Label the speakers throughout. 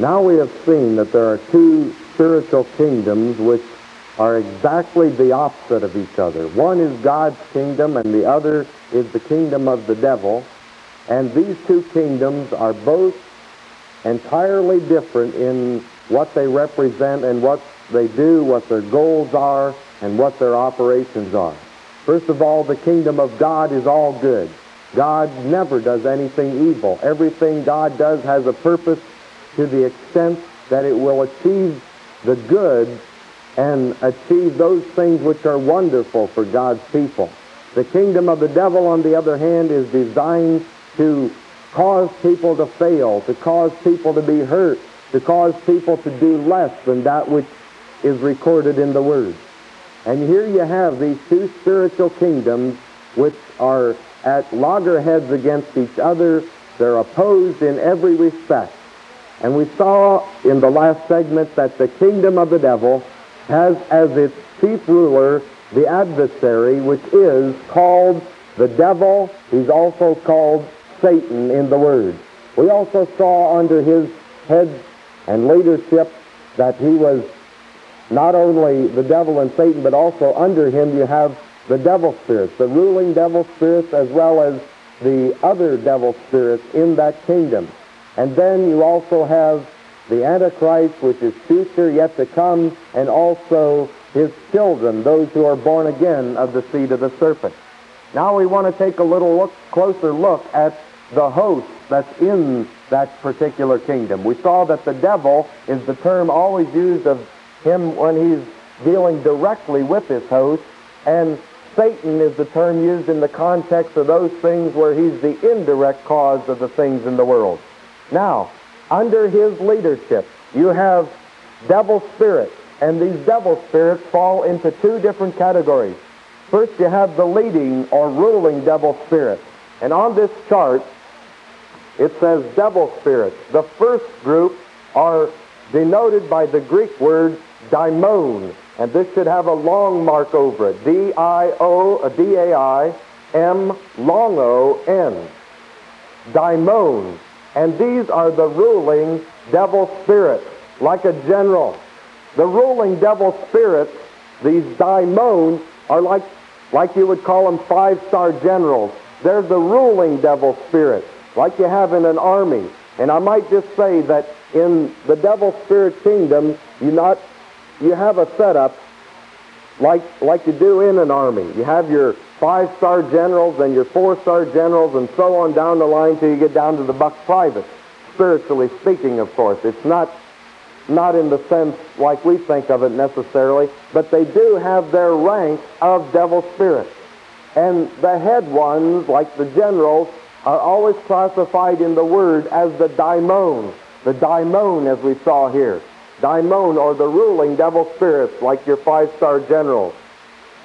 Speaker 1: Now we have seen that there are two spiritual kingdoms which are exactly the opposite of each other. One is God's kingdom and the other is the kingdom of the devil. And these two kingdoms are both entirely different in what they represent and what they do, what their goals are, and what their operations are. First of all, the kingdom of God is all good. God never does anything evil. Everything God does has a purpose to the extent that it will achieve the good and achieve those things which are wonderful for God's people. The kingdom of the devil, on the other hand, is designed to cause people to fail, to cause people to be hurt, to cause people to do less than that which is recorded in the Word. And here you have these two spiritual kingdoms which are at loggerheads against each other. They're opposed in every respect. And we saw in the last segment that the kingdom of the devil has as its chief ruler the adversary, which is called the devil. He's also called Satan in the Word. We also saw under his head and leadership that he was not only the devil and Satan, but also under him you have the devil spirits, the ruling devil spirits, as well as the other devil spirits in that kingdom. And then you also have the Antichrist, which is future, yet to come, and also his children, those who are born again of the seed of the serpent. Now we want to take a little look, closer look at the host that's in that particular kingdom. We saw that the devil is the term always used of him when he's dealing directly with his host, and Satan is the term used in the context of those things where he's the indirect cause of the things in the world. Now, under his leadership, you have devil spirits, and these devil spirits fall into two different categories. First, you have the leading or ruling devil spirit. And on this chart, it says devil spirits. The first group are denoted by the Greek word daimon, and this should have a long mark over it. D-I-O, uh, D-A-I-M, long O-N. Daimon. And these are the ruling devil spirits, like a general. The ruling devil spirits, these daimon, are like, like you would call them five-star generals. They're the ruling devil spirits, like you have in an army. And I might just say that in the devil spirit kingdom, you not you have a setup like like you do in an army. You have your five star generals and your four star generals and so on down the line till you get down to the buck private. Spiritually speaking, of course, it's not not in the sense like we think of it necessarily, but they do have their rank of devil spirits. And the head ones, like the generals, are always classified in the word as the daimon. The daimon, as we saw here. Daimon, or the ruling devil spirits, like your five-star generals.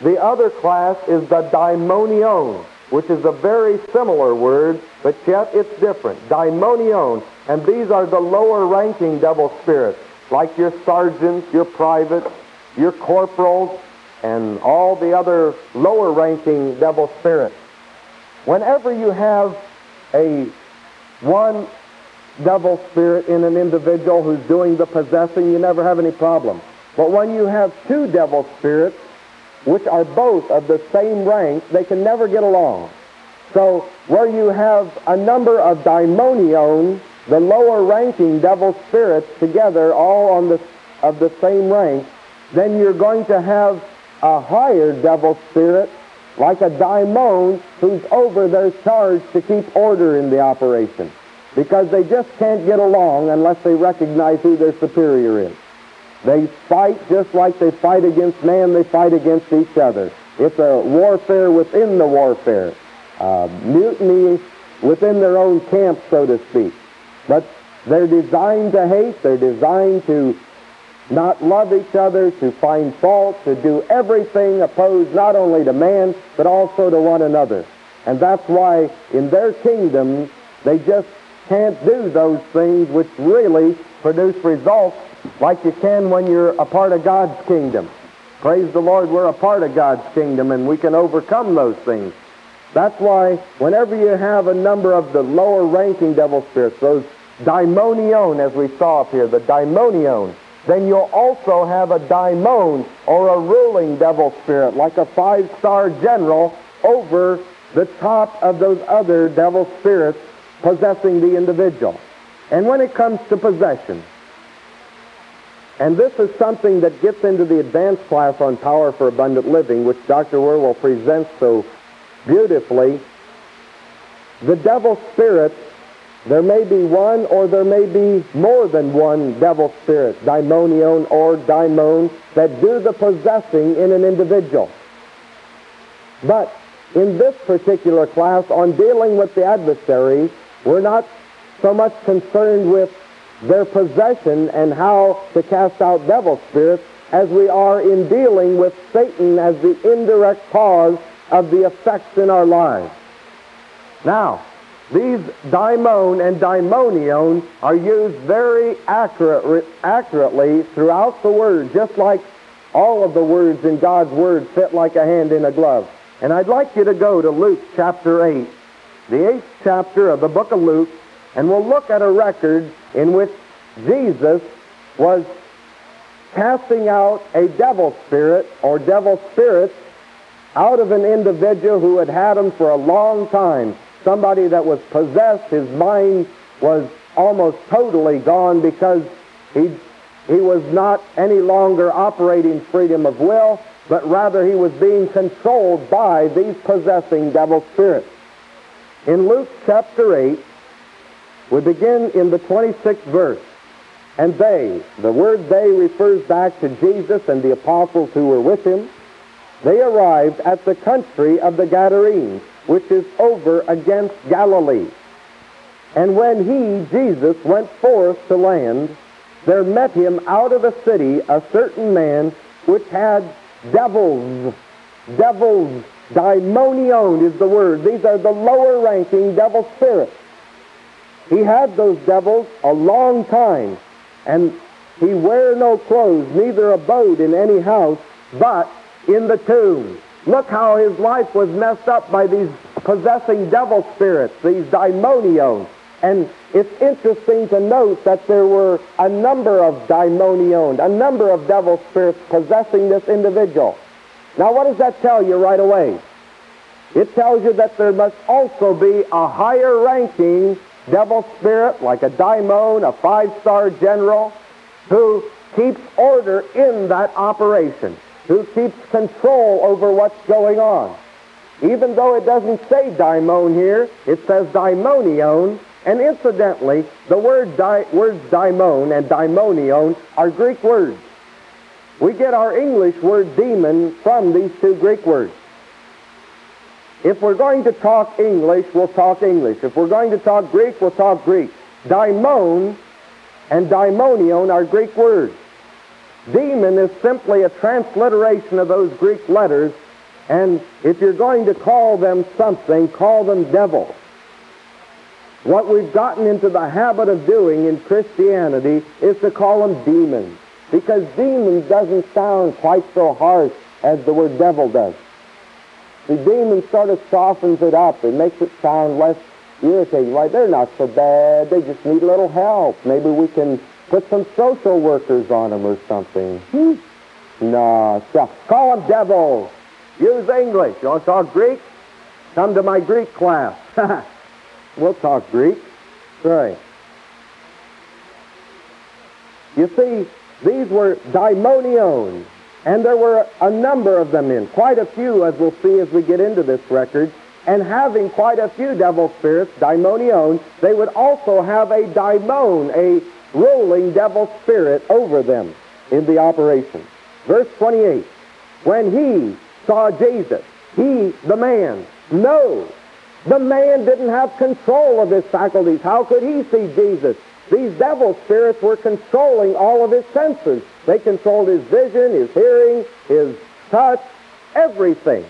Speaker 1: The other class is the daimonion, which is a very similar word, but yet it's different. Daimonion. And these are the lower-ranking devil spirits, like your sergeants, your privates, your corporals, and all the other lower-ranking devil spirits. Whenever you have a one devil spirit in an individual who's doing the possessing, you never have any problem. But when you have two devil spirits, which are both of the same rank, they can never get along. So where you have a number of daimonion, the lower ranking devil spirits together, all on the of the same rank, then you're going to have a higher devil spirit, like a daimon, who's over their charge to keep order in the operation because they just can't get along unless they recognize who their superior is. They fight just like they fight against man, they fight against each other. It's a warfare within the warfare, uh, mutiny within their own camp, so to speak. But they're designed to hate, they're designed to not love each other, to find fault, to do everything opposed not only to man, but also to one another. And that's why in their kingdoms, they just can't do those things which really produce results like you can when you're a part of God's kingdom. Praise the Lord, we're a part of God's kingdom and we can overcome those things. That's why whenever you have a number of the lower ranking devil spirits, those daimonion, as we saw up here, the daimonion, then you'll also have a daimon or a ruling devil spirit, like a five-star general over the top of those other devil spirits possessing the individual. And when it comes to possession, and this is something that gets into the advanced class on Power for Abundant Living, which Dr. Wierwille presents so beautifully. The devil spirits, there may be one or there may be more than one devil spirit, daimonion or daimon, that do the possessing in an individual. But in this particular class, on dealing with the adversary, we're not so much concerned with their possession and how to cast out devil spirits as we are in dealing with Satan as the indirect cause of the effects in our lives. Now, these daimon and daimonion are used very accurate, accurately throughout the Word, just like all of the words in God's Word fit like a hand in a glove. And I'd like you to go to Luke chapter 8, the eighth chapter of the book of Luke, and we'll look at a record in which Jesus was casting out a devil spirit or devil spirits out of an individual who had had them for a long time. Somebody that was possessed, his mind was almost totally gone because he, he was not any longer operating freedom of will, but rather he was being controlled by these possessing devil spirits. In Luke chapter 8, we begin in the 26th verse. And they, the word they refers back to Jesus and the apostles who were with him. They arrived at the country of the Gadarenes, which is over against Galilee. And when he, Jesus, went forth to land, there met him out of the city a certain man which had devils. Devils. Daimonion is the word. These are the lower ranking devil spirits. He had those devils a long time, and he wear no clothes, neither abode in any house, but in the tomb. Look how his life was messed up by these possessing devil spirits, these daimonion. And it's interesting to note that there were a number of daimonion, a number of devil spirits possessing this individual. Now, what does that tell you right away? It tells you that there must also be a higher ranking devil spirit, like a daimon, a five-star general, who keeps order in that operation, who keeps control over what's going on. Even though it doesn't say daimon here, it says daimonion, and incidentally, the word di- words daimon and daimonion are Greek words. We get our English word demon from these two Greek words. If we're going to talk English, we'll talk English. If we're going to talk Greek, we'll talk Greek. Daimon and daimonion are Greek words. Demon is simply a transliteration of those Greek letters, and if you're going to call them something, call them devils. What we've gotten into the habit of doing in Christianity is to call them demons, because demon doesn't sound quite so harsh as the word devil does. The demon sort of softens it up. It makes it sound less irritating. Why, they're not so bad. They just need a little help. Maybe we can put some social workers on them or something. Hmm. No, so call them devils. Use English. You want to talk Greek? Come to my Greek class. we'll talk Greek. Right. You see, these were daimonions. And there were a number of them in, quite a few, as we'll see as we get into this record. And having quite a few devil spirits, daimonion, they would also have a daimon, a ruling devil spirit over them in the operation. Verse 28, when he saw Jesus, he, the man, no, the man didn't have control of his faculties. How could he see Jesus? These devil spirits were controlling all of his senses. They controlled his vision, his hearing, his touch, everything.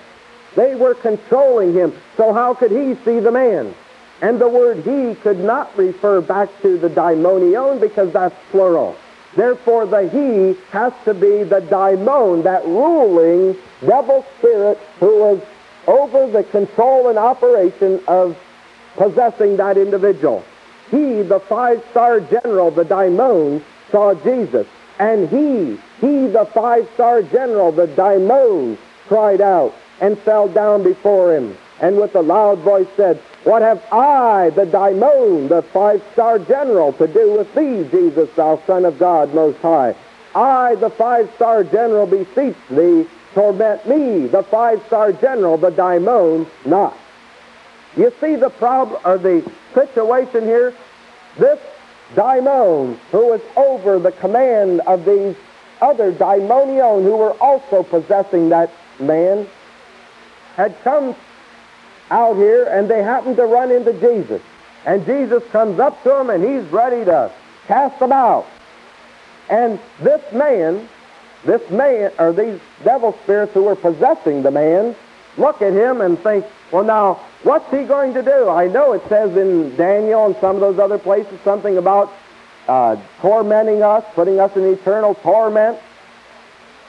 Speaker 1: They were controlling him. So how could he see the man? And the word he could not refer back to the daimonion because that's plural. Therefore, the he has to be the daimon, that ruling devil spirit who was over the control and operation of possessing that individual. he, the five-star general, the daimon, saw Jesus. And he, he, the five-star general, the daimon, cried out and fell down before him. And with a loud voice said, What have I, the daimon, the five-star general, to do with thee, Jesus, thou Son of God Most High? I, the five-star general, beseech thee, torment me, the five-star general, the daimon, not. You see the problem or the situation here? This daimon, who was over the command of these other daimonion who were also possessing that man, had come out here and they happened to run into Jesus. And Jesus comes up to them and he's ready to cast them out. And this man, this man, or these devil spirits who were possessing the man, look at him and think, well, now, what's he going to do? I know it says in Daniel and some of those other places something about uh, tormenting us, putting us in eternal torment.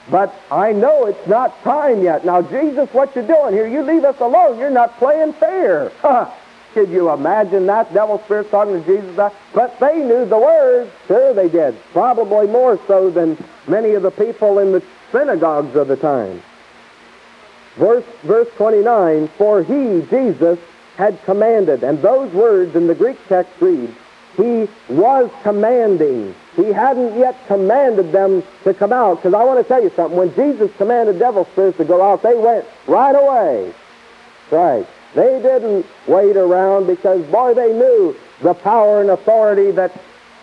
Speaker 1: But I know it's not time yet. Now, Jesus, what you doing here? You leave us alone. You're not playing fair. Could you imagine that? Devil spirits talking to Jesus. But they knew the words. Sure they did. Probably more so than many of the people in the synagogues of the time. Verse, verse 29, For he, Jesus, had commanded. And those words in the Greek text read, He was commanding. He hadn't yet commanded them to come out. Because I want to tell you something. When Jesus commanded devil spirits to go out, they went right away. Right. They didn't wait around because, boy, they knew the power and authority that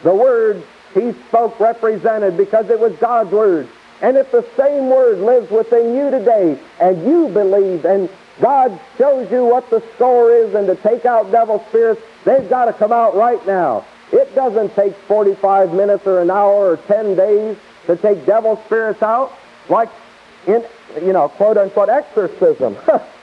Speaker 1: the words he spoke represented because it was God's word. And if the same word lives within you today and you believe and God shows you what the score is and to take out devil spirits, they've got to come out right now. It doesn't take 45 minutes or an hour or 10 days to take devil spirits out like in, you know, quote unquote exorcism.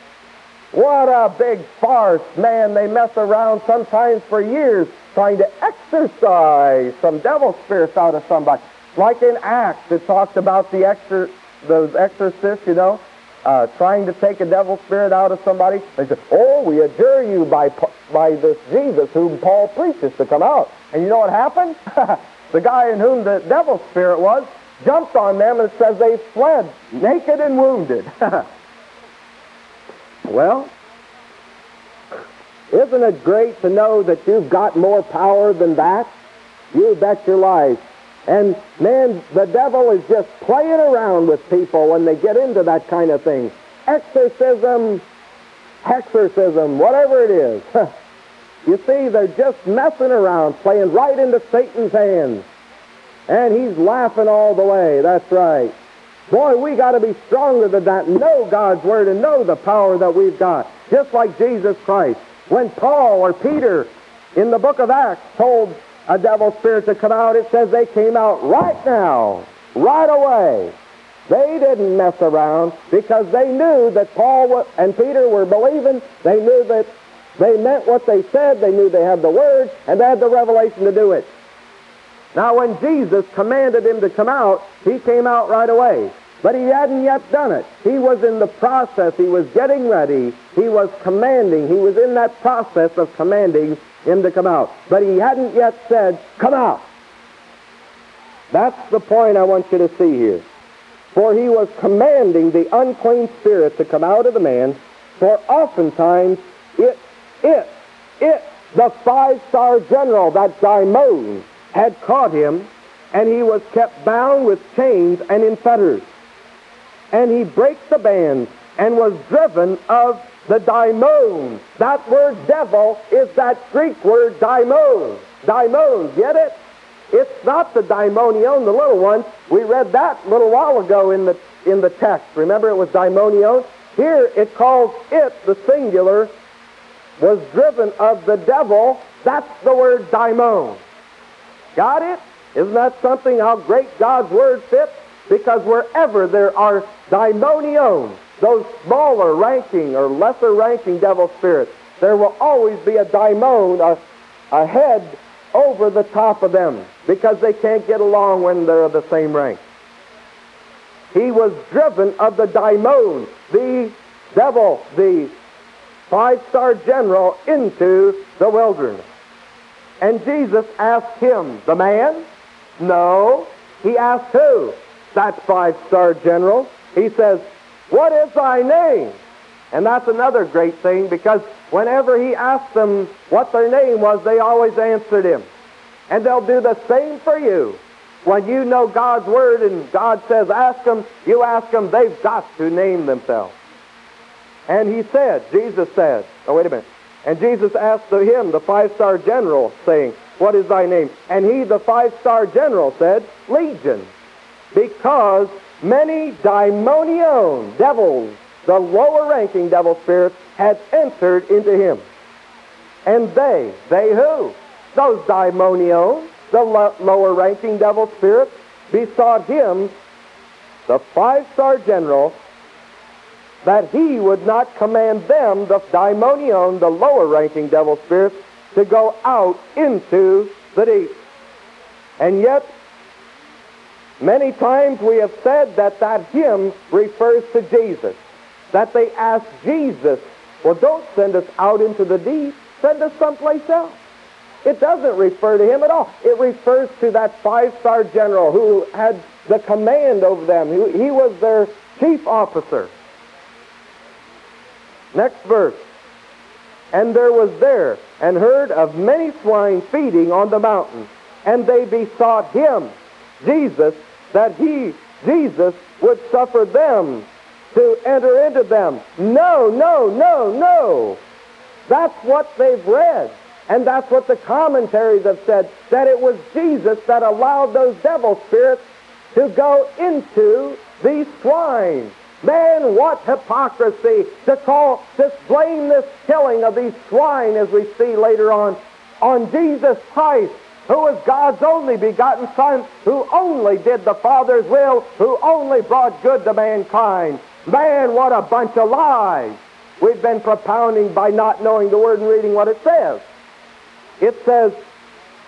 Speaker 1: what a big farce, man. They mess around sometimes for years trying to exorcise some devil spirits out of somebody. Like in Acts, it talks about the exor- those exorcists, you know, uh, trying to take a devil spirit out of somebody. They said, oh, we adjure you by, by this Jesus whom Paul preaches to come out. And you know what happened? the guy in whom the devil spirit was jumped on them and says they fled naked and wounded. well, isn't it great to know that you've got more power than that? You bet your life. And man, the devil is just playing around with people when they get into that kind of thing. Exorcism, exorcism, whatever it is. you see, they're just messing around, playing right into Satan's hands. And he's laughing all the way. That's right. Boy, we got to be stronger than that. Know God's Word and know the power that we've got. Just like Jesus Christ. When Paul or Peter in the book of Acts told a devil spirit to come out, it says they came out right now, right away. They didn't mess around because they knew that Paul and Peter were believing. They knew that they meant what they said. They knew they had the word and they had the revelation to do it. Now, when Jesus commanded him to come out, he came out right away. But he hadn't yet done it. He was in the process. He was getting ready. He was commanding. He was in that process of commanding him to come out. But he hadn't yet said, Come out. That's the point I want you to see here. For he was commanding the unclean spirit to come out of the man, for oftentimes it, it, it, the five-star general, that daimon, had caught him, and he was kept bound with chains and in fetters. And he breaks the bands and was driven of the daimon. That word devil is that Greek word daimon. Daimon, get it? It's not the daimonion, the little one. We read that a little while ago in the, in the text. Remember it was daimonion? Here it calls it, the singular, was driven of the devil. That's the word daimon. Got it? Isn't that something how great God's word fits? Because wherever there are daimonion, those smaller ranking or lesser ranking devil spirits, there will always be a daimon, a, a head over the top of them because they can't get along when they're of the same rank. He was driven of the daimon, the devil, the five-star general, into the wilderness.
Speaker 2: And Jesus asked him, the man? No. He asked who? That five-star general. He says, What is thy name? And that's another great thing because whenever he asked them what their name was, they always answered him. And they'll do the same for you. When you know God's Word and God says, ask them, you ask them, they've got to name themselves. And he said, Jesus said, oh, wait a minute. And Jesus asked him, the five-star general, saying, What is thy name? And he, the five-star general, said, Legion, because many daimonion, devils, the lower-ranking devil spirits, had entered into him. And they, they who? Those daimonion, the lo- lower-ranking devil spirits, besought him, the five-star general, that he would not command them, the daimonion, the lower-ranking devil spirits, to go out into the deep. And yet, many times we have said that that hymn refers to Jesus that they asked Jesus, well, don't send us out into the deep, send us someplace else. It doesn't refer to him at all. It refers to that five-star general who had the command over them. He was their chief officer. Next verse. And there was there and heard of many swine feeding on the mountain, and they besought him, Jesus, that he, Jesus, would suffer them to enter into them. No, no, no, no. That's what they've read. And that's what the commentaries have said, that it was Jesus that allowed those devil spirits to go into these swine. Man, what hypocrisy to call, to blame this killing of these swine, as we see later on, on Jesus Christ, who was God's only begotten Son, who only did the Father's will, who only brought good to mankind. Man, what a bunch of lies we've been propounding by not knowing the Word and reading what it says. It says,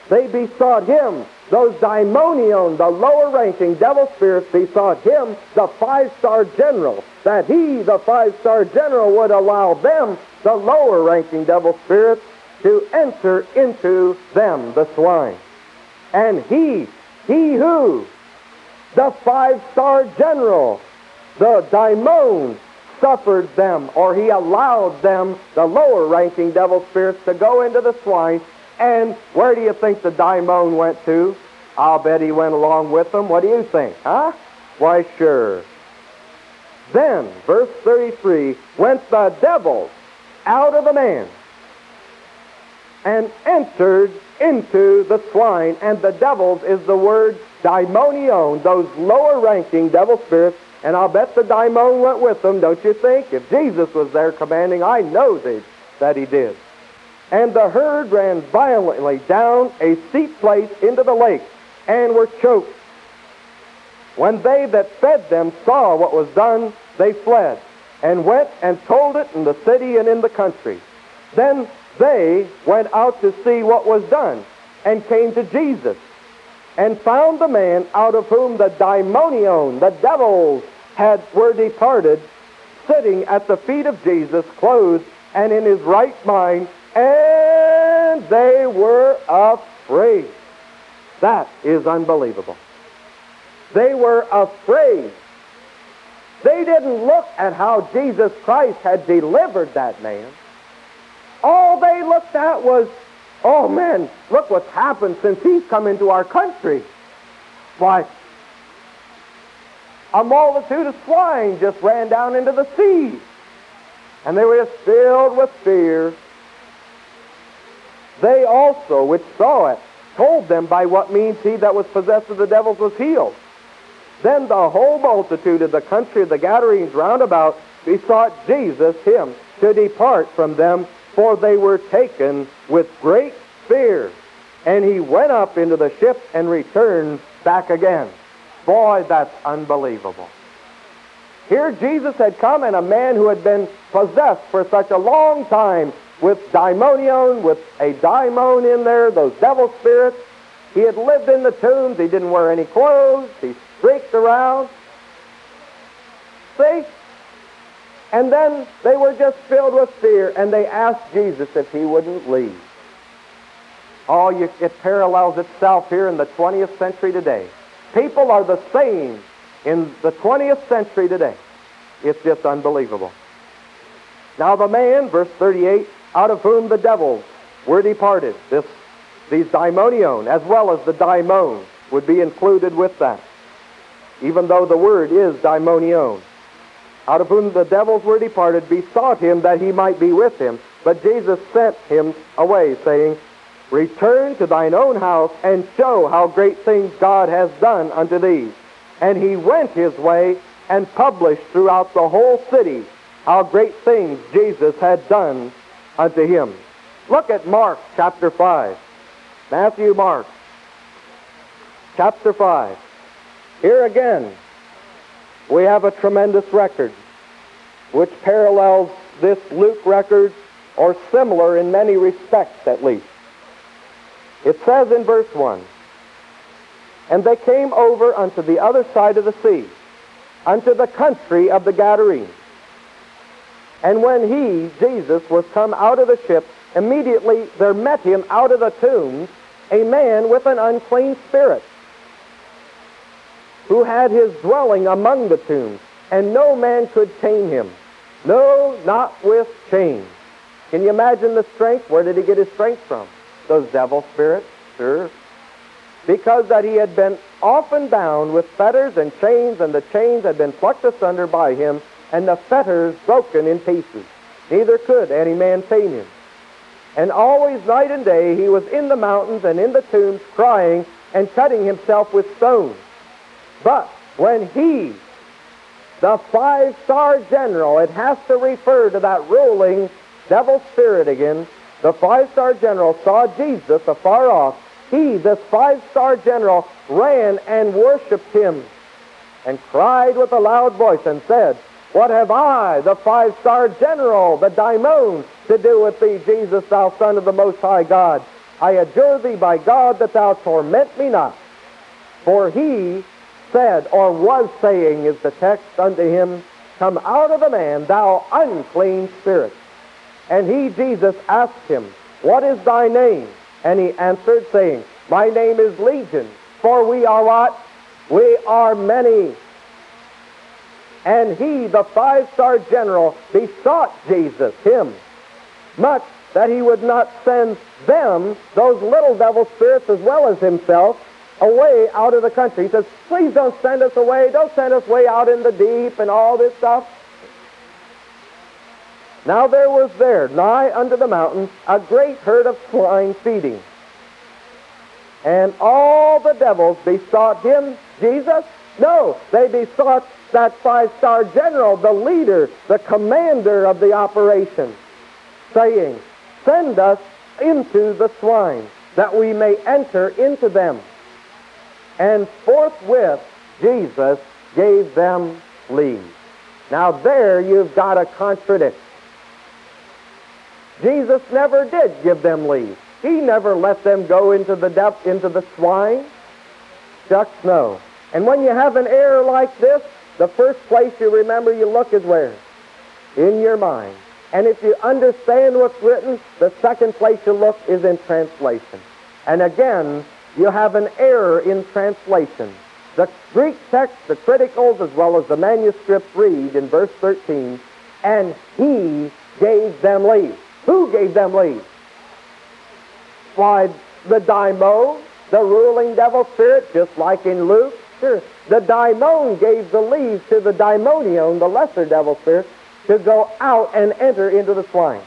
Speaker 2: they besought him, those daimonion, the lower ranking devil spirits, besought him, the five star general, that he, the five star general, would allow them, the lower ranking devil spirits, to enter into them, the swine. And he, he who, the five star general, the daimon suffered them, or he allowed them, the lower ranking devil spirits, to go into the swine. And where do you think the daimon went to? I'll bet he went along with them. What do you think, huh? Why, sure. Then, verse 33, went the devils out of the man and entered into the swine. And the devils is the word daimonion, those lower ranking devil spirits and I'll bet the daimon went with them, don't you think? If Jesus was there commanding, I know that he did. And the herd ran violently down a steep place into the lake and were choked. When they that fed them saw what was done, they fled and went and told it in the city and in the country. Then they went out to see what was done and came to Jesus and found the man out of whom the daimonion, the devils, had were departed, sitting at the feet of Jesus, clothed and in his right mind, and they were afraid. That is unbelievable. They were afraid. They didn't look at how Jesus Christ had delivered that man. All they looked at was, oh man, look what's happened since he's come into our country. Why, a multitude of swine just ran down into the sea. And they were just filled with fear. They also, which saw it, told them by what means he that was possessed of the devils was healed. Then the whole multitude of the country of the Gadarenes round about besought Jesus, him, to depart from them, for they were taken with great fear. And he went up into the ship and returned back again. Boy, that's unbelievable. Here Jesus had come, and a man who had been possessed for such a long time with daimonion, with a daimon in there, those devil spirits. He had lived in the tombs. He didn't wear any clothes. He streaked around. See? And then they were just filled with fear, and they asked Jesus if he wouldn't leave. Oh, you, it parallels itself here in the 20th century today. People are the same in the 20th century today. It's just unbelievable. Now the man, verse 38, out of whom the devils were departed, this, these daimonion, as well as the daimon, would be included with that, even though the word is daimonion. Out of whom the devils were departed, besought him that he might be with him. But Jesus sent him away, saying, Return to thine own house and show how great things God has done unto thee. And he went his way and published throughout the whole city how great things Jesus had done unto him. Look at Mark chapter 5. Matthew, Mark chapter 5. Here again, we have a tremendous record which parallels this Luke record or similar in many respects at least. It says in verse 1 And they came over unto the other side of the sea, unto the country of the Gadarenes. And when he, Jesus, was come out of the ship, immediately there met him out of the tombs a man with an unclean spirit, who had his dwelling among the tombs, and no man could tame him. No, not with chains. Can you imagine the strength? Where did he get his strength from? those devil spirits? Sure. Because that he had been often bound with fetters and chains, and the chains had been plucked asunder by him, and the fetters broken in pieces. Neither could any man tame him. And always night and day he was in the mountains and in the tombs crying and cutting himself with stones. But when he, the five-star general, it has to refer to that ruling devil spirit again, the five-star general saw Jesus afar off. He, this five-star general, ran and worshipped him and cried with a loud voice and said, What have I, the five-star general, the daimon, to do with thee, Jesus, thou Son of the Most High God? I adjure thee by God that thou torment me not. For he said, or was saying, is the text unto him, Come out of the man, thou unclean spirit. And he, Jesus, asked him, What is thy name? And he answered, saying, My name is Legion, for we are what? We are many. And he, the five-star general, besought Jesus, him, much that he would not send them, those little devil spirits as well as himself, away out of the country. He says, please don't send us away. Don't send us way out in the deep and all this stuff. Now there was there, nigh unto the mountain, a great herd of swine feeding. And all the devils besought him, Jesus? No, they besought that five-star general, the leader, the commander of the operation, saying, Send us into the swine, that we may enter into them. And forthwith Jesus gave them leave. Now there you've got a contradiction. Jesus never did give them leave. He never let them go into the depth, into the swine. Ducks, no. And when you have an error like this, the first place you remember you look is where? In your mind. And if you understand what's written, the second place you look is in translation. And again, you have an error in translation. The Greek text, the criticals, as well as the manuscript read in verse 13, and he gave them leave. Who gave them leave? Why, the daimon, the ruling devil spirit, just like in Luke. Sure. The daimon gave the leave to the daimonion, the lesser devil spirit, to go out and enter into the swine.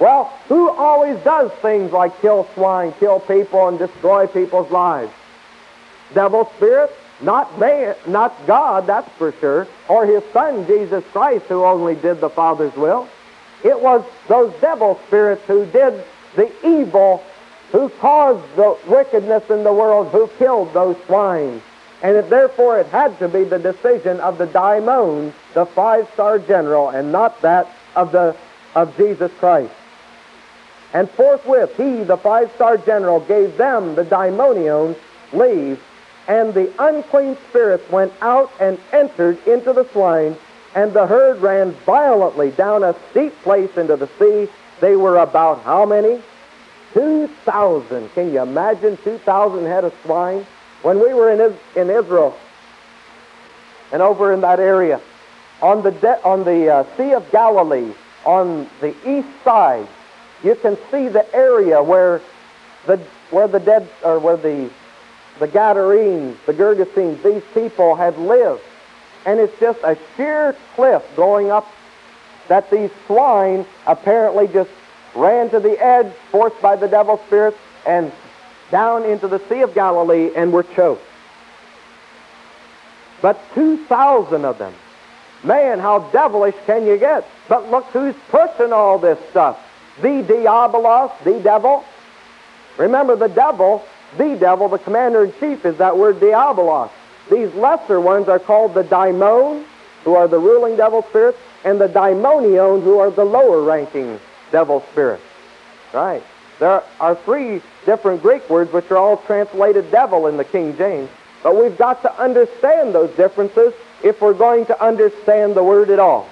Speaker 2: Well, who always does things like kill swine, kill people, and destroy people's lives? Devil spirit? Not man, not God, that's for sure, or his son Jesus Christ, who only did the Father's will. It was those devil spirits who did the evil, who caused the wickedness in the world, who killed those swine. And it, therefore it had to be the decision of the daimon, the five-star general, and not that of, the, of Jesus Christ. And forthwith he, the five-star general, gave them, the daimonions, leave, and the unclean spirits went out and entered into the swine, and the herd ran violently down a steep place into the sea. They were about how many? 2,000. Can you imagine 2,000 head of swine? When we were in, in Israel and over in that area, on the, de- on the uh, Sea of Galilee, on the east side, you can see the area where the, where the dead, or where the, the Gadarenes, the Gergesenes, these people had lived. And it's just a sheer cliff going up that these swine apparently just ran to the edge, forced by the devil spirits, and down into the Sea of Galilee and were choked. But 2,000 of them. Man, how devilish can you get? But look who's pushing all this stuff. The diabolos, the devil. Remember, the devil, the devil, the commander in chief is that word diabolos. These lesser ones are called the daimon, who are the ruling devil spirits, and the daimonion, who are the lower ranking devil spirits. Right. There are three different Greek words which are all translated devil in the King James. But we've got to understand those differences if we're going to understand the word at all.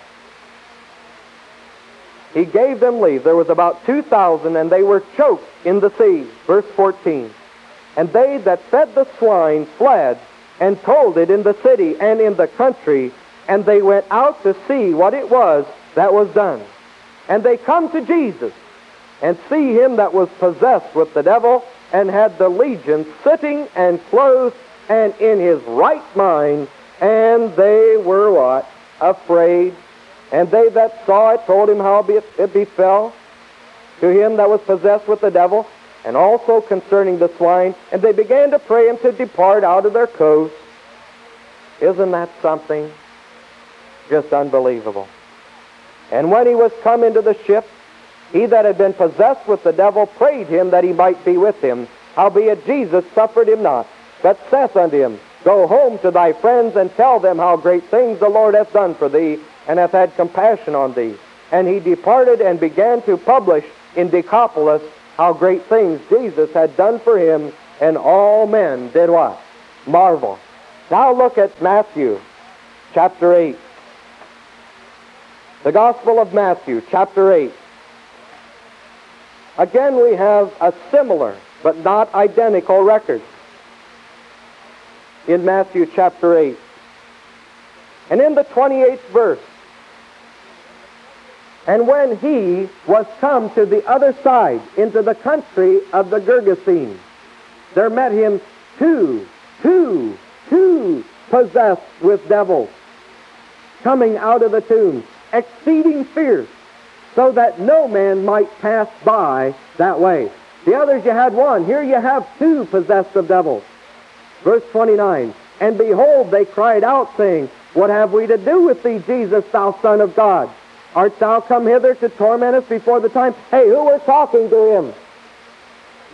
Speaker 2: He gave them leave. There was about 2,000, and they were choked in the sea. Verse 14. And they that fed the swine fled and told it in the city and in the country, and they went out to see what it was that was done. And they come to Jesus and see him that was possessed with the devil and had the legion sitting and clothed and in his right mind, and they were what? Afraid. And they that saw it told him how it befell to him that was possessed with the devil, and also concerning the swine, and they began to pray him to depart out of their coast. Isn't that something? Just unbelievable. And when he was come into the ship, he that had been possessed with the devil prayed him that he might be with him. Howbeit Jesus suffered him not, but saith unto him, Go home to thy friends and tell them how great things the Lord hath done for thee, and hath had compassion on thee. And he departed and began to publish in Decapolis how great things Jesus had done for him, and all men did what? Marvel. Now look at Matthew chapter 8. The Gospel of Matthew, chapter 8. Again, we have a similar but not identical record in Matthew chapter 8. And in the 28th verse, and when he was come to the other side, into the country of the Gergesenes, there met him two, two, two possessed with devils, coming out of the tomb, exceeding fierce, so that no man might pass by that way. The others you had one. Here you have two possessed of devils. Verse 29. And behold, they cried out, saying, What have we to do with thee, Jesus, thou Son of God? Art thou come hither to torment us before the time? Hey, who was talking to him?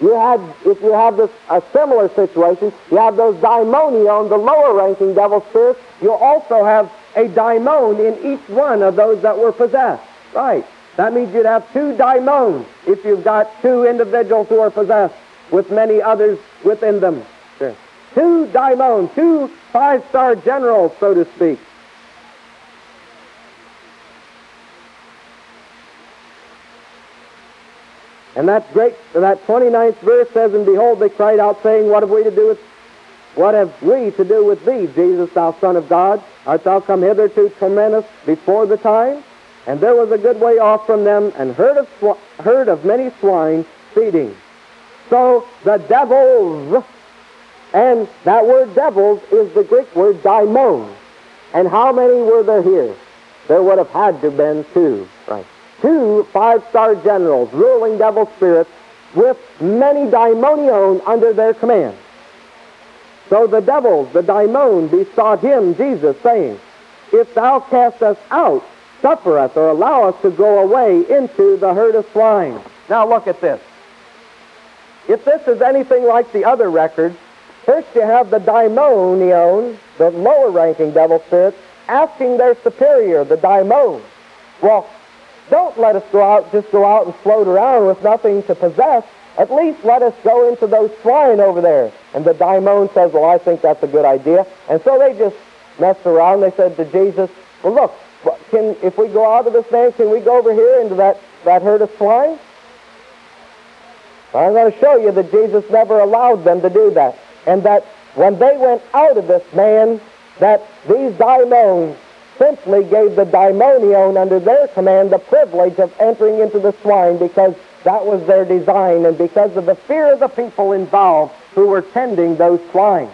Speaker 2: You had, if you have this, a similar situation, you have those daimonion, the lower ranking devil spirits. You also have a daimon in each one of those that were possessed. Right. That means you'd have two daimons if you've got two individuals who are possessed with many others within them. Sure. Two daimons, two five-star generals, so to speak. And that's great. That 29th verse says, And behold, they cried out, saying, What have we to do with what have we to do with thee, Jesus, thou Son of God? Art thou come hither to torment us before the time? And there was a good way off from them, and herd of, sw- of many swine feeding. So the devils, and that word devils is the Greek word daimon. And how many were there here? There would have had to have been two, right? Two five-star generals, ruling devil spirits, with many daimonion under their command. So the devils, the daimon, besought him, Jesus, saying, If thou cast us out, suffer us or allow us to go away into the herd of swine. Now look at this. If this is anything like the other records, first you have the daimonion, the lower ranking devil spirits, asking their superior, the daimon, well, don't let us go out, just go out and float around with nothing to possess. At least let us go into those swine over there. And the daimon says, well, I think that's a good idea. And so they just messed around. They said to Jesus, well, look, can, if we go out of this man, can we go over here into that, that herd of swine? I'm going to show you that Jesus never allowed them to do that. And that when they went out of this man, that these daimons simply gave the daimonion under their command the privilege of entering into the swine because that was their design and because of the fear of the people involved who were tending those swine.